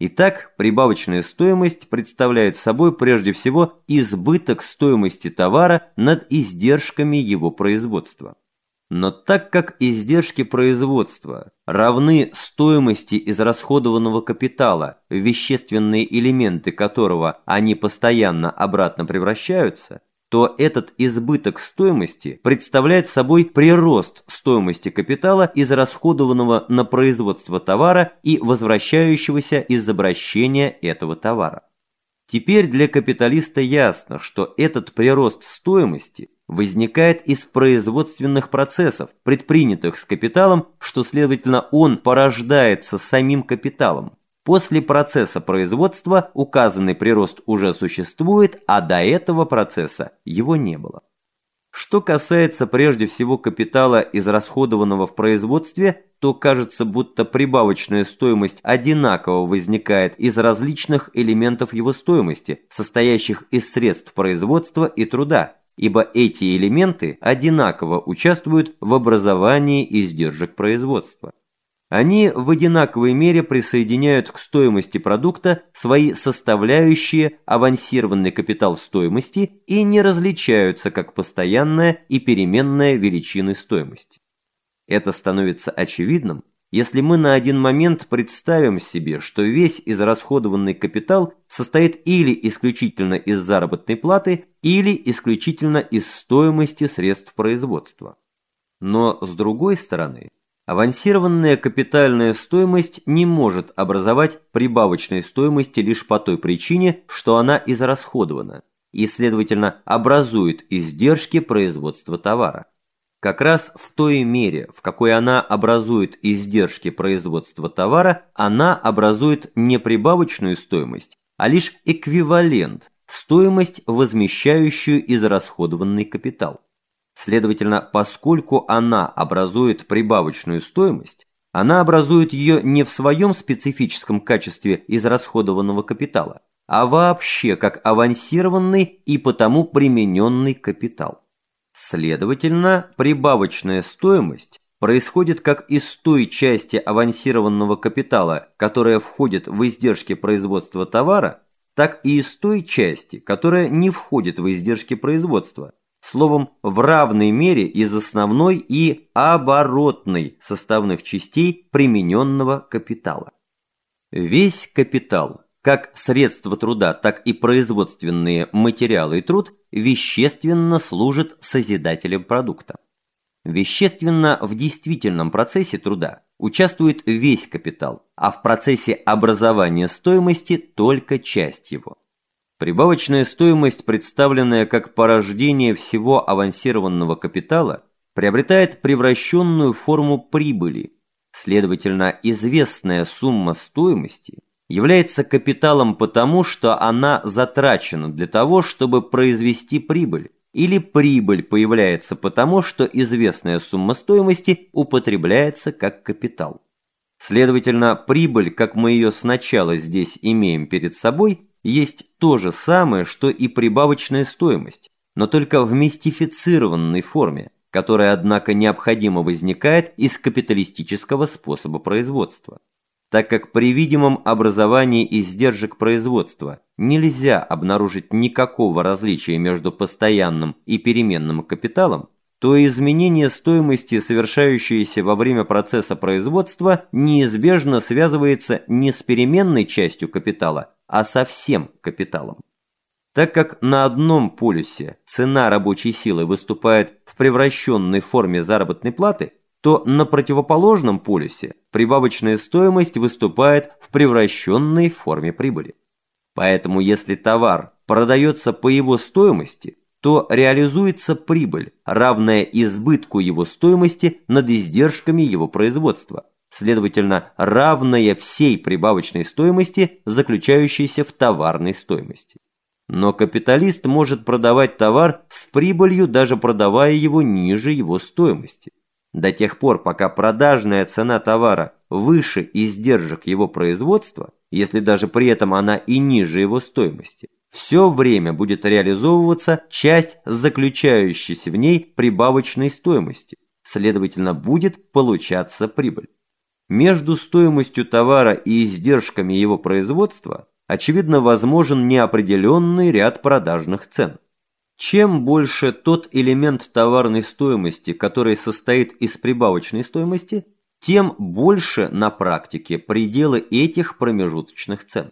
Итак, прибавочная стоимость представляет собой прежде всего избыток стоимости товара над издержками его производства. Но так как издержки производства равны стоимости израсходованного капитала, вещественные элементы которого они постоянно обратно превращаются, то этот избыток стоимости представляет собой прирост стоимости капитала, израсходованного на производство товара и возвращающегося из обращения этого товара. Теперь для капиталиста ясно, что этот прирост стоимости возникает из производственных процессов, предпринятых с капиталом, что, следовательно, он порождается самим капиталом. После процесса производства указанный прирост уже существует, а до этого процесса его не было. Что касается прежде всего капитала, израсходованного в производстве, то кажется, будто прибавочная стоимость одинаково возникает из различных элементов его стоимости, состоящих из средств производства и труда, ибо эти элементы одинаково участвуют в образовании издержек производства. Они в одинаковой мере присоединяют к стоимости продукта свои составляющие авансированный капитал стоимости и не различаются как постоянная и переменная величины стоимости. Это становится очевидным, если мы на один момент представим себе, что весь израсходованный капитал состоит или исключительно из заработной платы, или исключительно из стоимости средств производства. Но с другой стороны, Авансированная капитальная стоимость не может образовать прибавочной стоимости лишь по той причине, что она израсходована, и, следовательно, образует издержки производства товара. Как раз в той мере, в какой она образует издержки производства товара, она образует не прибавочную стоимость, а лишь эквивалент, стоимость, возмещающую израсходованный капитал. Следовательно, поскольку она образует прибавочную стоимость, она образует ее не в своем специфическом качестве израсходованного капитала, а вообще как авансированный и потому примененный капитал. Следовательно, прибавочная стоимость происходит как из той части авансированного капитала, которая входит в издержки производства товара, так и из той части, которая не входит в издержки производства, Словом, в равной мере из основной и оборотной составных частей примененного капитала. Весь капитал, как средства труда, так и производственные материалы и труд, вещественно служит созидателем продукта. Вещественно в действительном процессе труда участвует весь капитал, а в процессе образования стоимости только часть его. Прибавочная стоимость, представленная как порождение всего авансированного капитала, приобретает превращенную форму прибыли. Следовательно, известная сумма стоимости является капиталом потому, что она затрачена для того, чтобы произвести прибыль, или прибыль появляется потому, что известная сумма стоимости употребляется как капитал. Следовательно, прибыль, как мы ее сначала здесь имеем перед собой, есть то же самое, что и прибавочная стоимость, но только в мистифицированной форме, которая, однако, необходимо возникает из капиталистического способа производства. Так как при видимом образовании издержек производства нельзя обнаружить никакого различия между постоянным и переменным капиталом, то изменение стоимости, совершающееся во время процесса производства, неизбежно связывается не с переменной частью капитала, а со всем капиталом. Так как на одном полюсе цена рабочей силы выступает в превращенной форме заработной платы, то на противоположном полюсе прибавочная стоимость выступает в превращенной форме прибыли. Поэтому если товар продается по его стоимости, то реализуется прибыль, равная избытку его стоимости над издержками его производства – следовательно, равная всей прибавочной стоимости, заключающейся в товарной стоимости. Но капиталист может продавать товар с прибылью, даже продавая его ниже его стоимости. До тех пор, пока продажная цена товара выше издержек его производства, если даже при этом она и ниже его стоимости, все время будет реализовываться часть заключающейся в ней прибавочной стоимости, следовательно, будет получаться прибыль. Между стоимостью товара и издержками его производства, очевидно, возможен неопределенный ряд продажных цен. Чем больше тот элемент товарной стоимости, который состоит из прибавочной стоимости, тем больше на практике пределы этих промежуточных цен.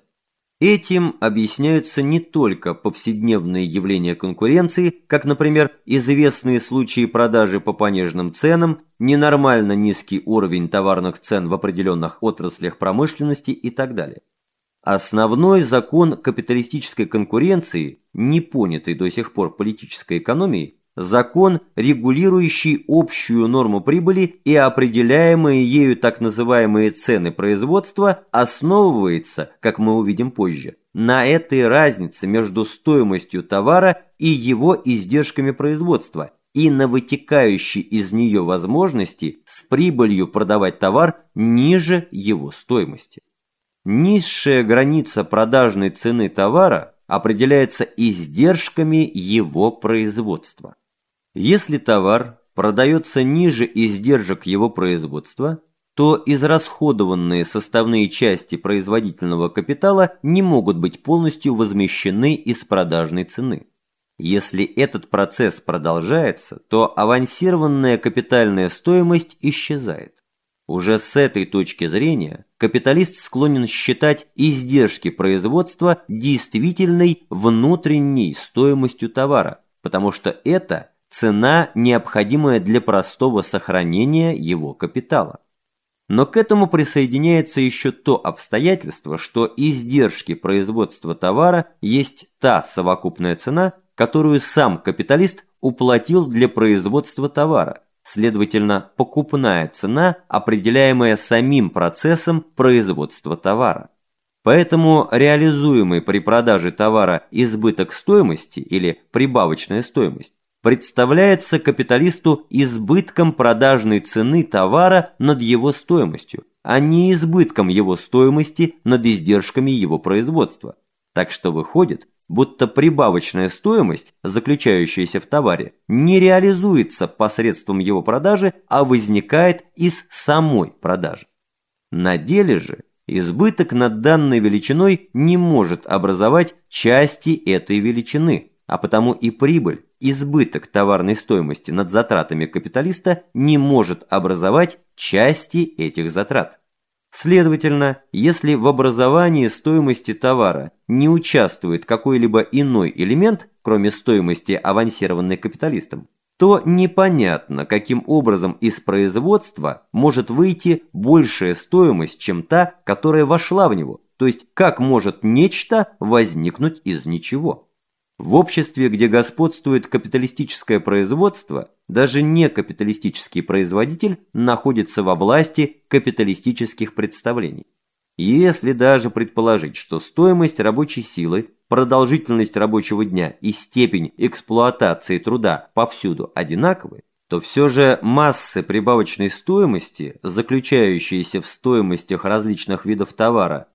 Этим объясняются не только повседневные явления конкуренции, как, например, известные случаи продажи по пониженным ценам, ненормально низкий уровень товарных цен в определенных отраслях промышленности и так далее. Основной закон капиталистической конкуренции, не понятый до сих пор политической экономией, закон, регулирующий общую норму прибыли и определяемые ею так называемые цены производства, основывается, как мы увидим позже, на этой разнице между стоимостью товара и его издержками производства и на вытекающей из нее возможности с прибылью продавать товар ниже его стоимости. Низшая граница продажной цены товара определяется издержками его производства. Если товар продается ниже издержек его производства, то израсходованные составные части производительного капитала не могут быть полностью возмещены из продажной цены. Если этот процесс продолжается, то авансированная капитальная стоимость исчезает. Уже с этой точки зрения капиталист склонен считать издержки производства действительной внутренней стоимостью товара, потому что это – цена, необходимая для простого сохранения его капитала. Но к этому присоединяется еще то обстоятельство, что издержки производства товара есть та совокупная цена, которую сам капиталист уплатил для производства товара, следовательно, покупная цена, определяемая самим процессом производства товара. Поэтому реализуемый при продаже товара избыток стоимости или прибавочная стоимость представляется капиталисту избытком продажной цены товара над его стоимостью, а не избытком его стоимости над издержками его производства. Так что выходит, будто прибавочная стоимость, заключающаяся в товаре, не реализуется посредством его продажи, а возникает из самой продажи. На деле же избыток над данной величиной не может образовать части этой величины, а потому и прибыль, избыток товарной стоимости над затратами капиталиста не может образовать части этих затрат. Следовательно, если в образовании стоимости товара не участвует какой-либо иной элемент, кроме стоимости, авансированной капиталистом, то непонятно, каким образом из производства может выйти большая стоимость, чем та, которая вошла в него, то есть как может нечто возникнуть из ничего. В обществе, где господствует капиталистическое производство, даже некапиталистический производитель находится во власти капиталистических представлений. Если даже предположить, что стоимость рабочей силы, продолжительность рабочего дня и степень эксплуатации труда повсюду одинаковы, то все же массы прибавочной стоимости, заключающиеся в стоимостях различных видов товара,